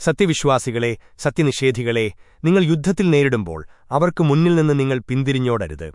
സത്യവിശ്വാസികളെ സത്യനിഷേധികളെ നിങ്ങൾ യുദ്ധത്തിൽ നേരിടുമ്പോൾ അവർക്ക് മുന്നിൽ നിന്ന് നിങ്ങൾ പിന്തിരിഞ്ഞോടരുത്.